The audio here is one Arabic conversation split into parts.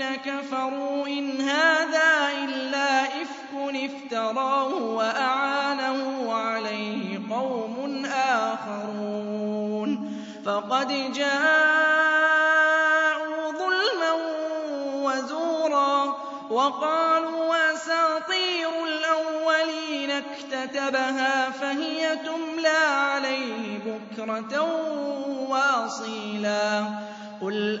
الذين كفروا إن هذا إلا إفك افتراه وأعانه عليه قوم آخرون. فقد جاءوا ظلما وزورا وقالوا أساطير الأولين اكتتبها فهي تملى عليه بكرة وأصيلا. قُلْ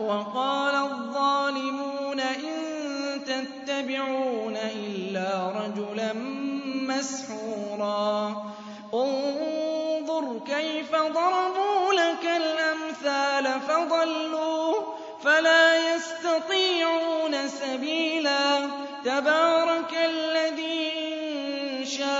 وَقَالَ الظَّالِمُونَ إِن تَتَّبِعُونَ إِلَّا رَجُلًا مَّسْحُورًا. انظُرْ كَيْفَ ضَرَبُوا لَكَ الْأَمْثَالَ فَضَلُّوا فَلَا يَسْتَطِيعُونَ سَبِيلًا. تَبَارَكَ الَّذِي إِن شَاءَ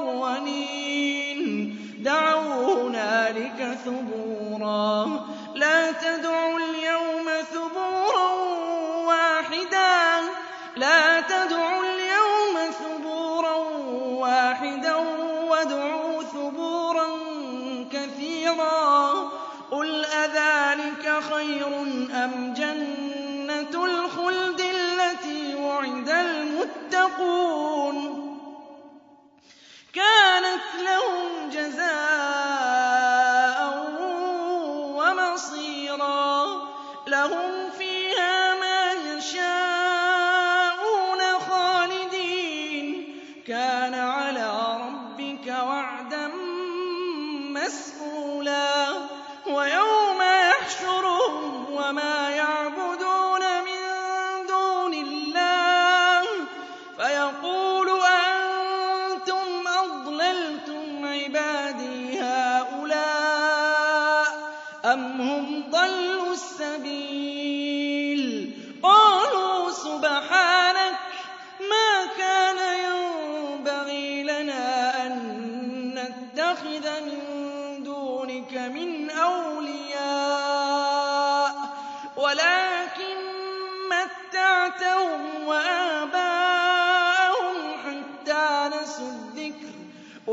مُّقَرَّنِينَ دَعَوْا هُنَالِكَ ثُبُورًا. لَا تَدْعُوا الْيَوْمَ ثُبُورًا وَاحِدًا وَادْعُوا ثُبُورًا كَثِيرًا. قُلْ أَذَٰلِكَ خَيْرٌ أَمْ جَنَّةُ الْخُلْدِ الَّتِي وُعِدَ الْمُتَّقُونَ؟ لَهُمْ جَزَاءً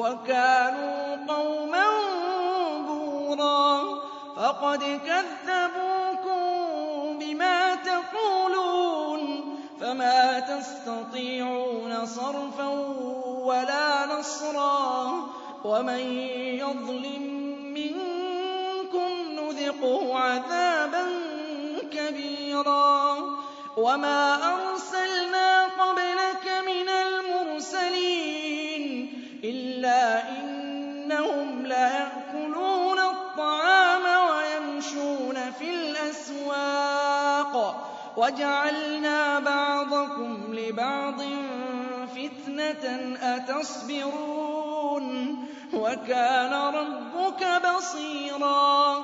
وَكَانُوا قَوْمًا بُورًا فَقَدْ كَذَّبُوكُم بِمَا تَقُولُونَ فَمَا تَسْتَطِيعُونَ صَرْفًا وَلَا نَصْرًا وَمَن يَظْلِم نُذِقْهُ عَذَابًا كَبِيرًا وَمَا أَرْسَلْنَا لَيَأْكُلُونَ الطَّعَامَ وَيَمْشُونَ فِي الْأَسْوَاقِ. وَجَعَلْنَا بَعْضَكُمْ لِبَعْضٍ فِتْنَةً أَتَصْبِرُونَ. وَكَانَ رَبُّكَ بَصِيرًا.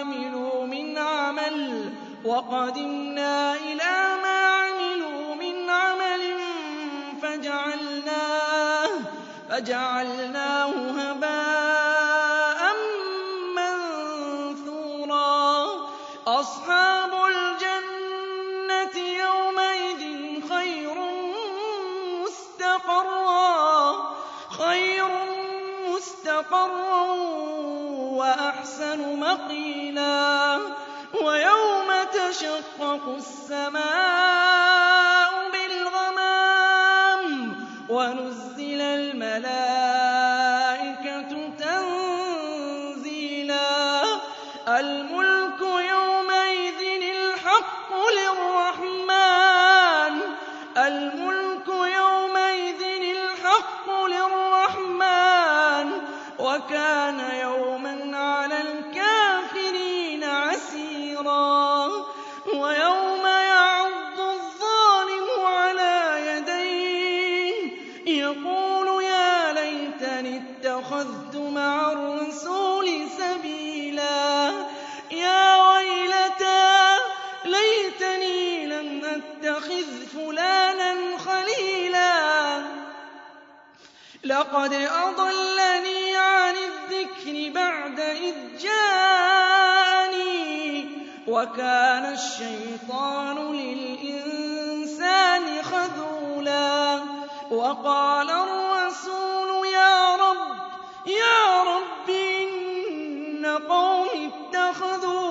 وَقَدِمْنَا إِلَىٰ مَا عَمِلُوا مِنْ عَمَلٍ فَجَعَلْنَاهُ هَبَاءً مَّنثُورًا. أَصْحَابُ الْجَنَّةِ يَوْمَئِذٍ خَيْرٌ مُّسْتَقَرًّا وَأَحْسَنُ مَقِيلًا. تَشَقَّقُ السَّمَاءُ بِالْغَمَامِ وَنُزِّلَ الْمَلَائِكَةُ تَنزِيلًا. الْمُلْكُ يَوْمَئِذٍ الْحَقُّ لِلرَّحْمَٰنِ ۚ. وَكَانَ أَتَّخِذْ فُلَانًا خَلِيلًا. لَّقَدْ أَضَلَّنِي عَنِ الذِّكْرِ بَعْدَ إِذْ جَاءَنِي ۗ وَكَانَ الشَّيْطَانُ لِلْإِنسَانِ خَذُولًا. وَقَالَ الرَّسُولُ يَا رَبِّ إِنَّ قَوْمِي اتَّخَذُوا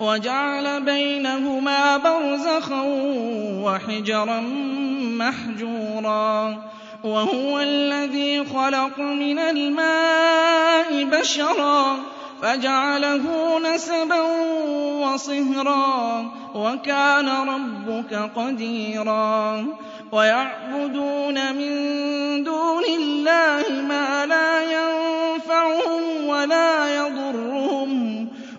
وَجَعَلَ بَيْنَهُمَا بَرْزَخًا وَحِجْرًا مَّحْجُورًا وَهُوَ الَّذِي خَلَقَ مِنَ الْمَاءِ بَشَرًا فَجَعَلَهُ نَسَبًا وَصِهْرًا ۗ وَكَانَ رَبُّكَ قَدِيرًا وَيَعْبُدُونَ مِن دُونِ اللَّهِ مَا لَا يَنفَعُهُمْ وَلَا يَضُرُّهُمْ ۗ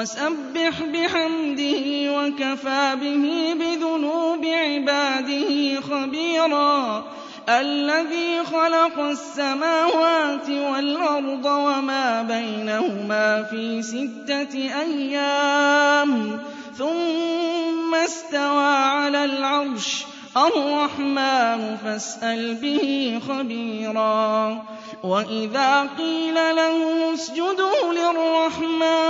وَسَبِّحْ بِحَمْدِهِ وَكَفَىٰ بِهِ بِذُنُوبِ عِبَادِهِ خَبِيرًا الَّذِي خَلَقَ السَّمَاوَاتِ وَالْأَرْضَ وَمَا بَيْنَهُمَا فِي سِتَّةِ أَيَّامٍ ثُمَّ اسْتَوَىٰ عَلَى الْعَرْشِ الرَّحْمَٰنُ فَاسْأَلْ بِهِ خَبِيرًا وَإِذَا قِيلَ لَهُمُ اسْجُدُوا لِلرَّحْمَٰنِ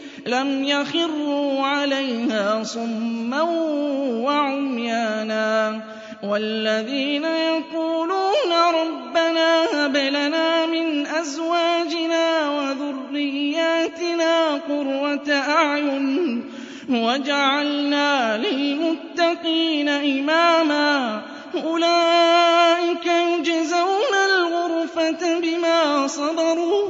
لم يخروا عليها صما وعميانا والذين يقولون ربنا هب لنا من أزواجنا وذرياتنا قرة أعين وجعلنا للمتقين إماما أولئك يجزون الغرفة بما صبروا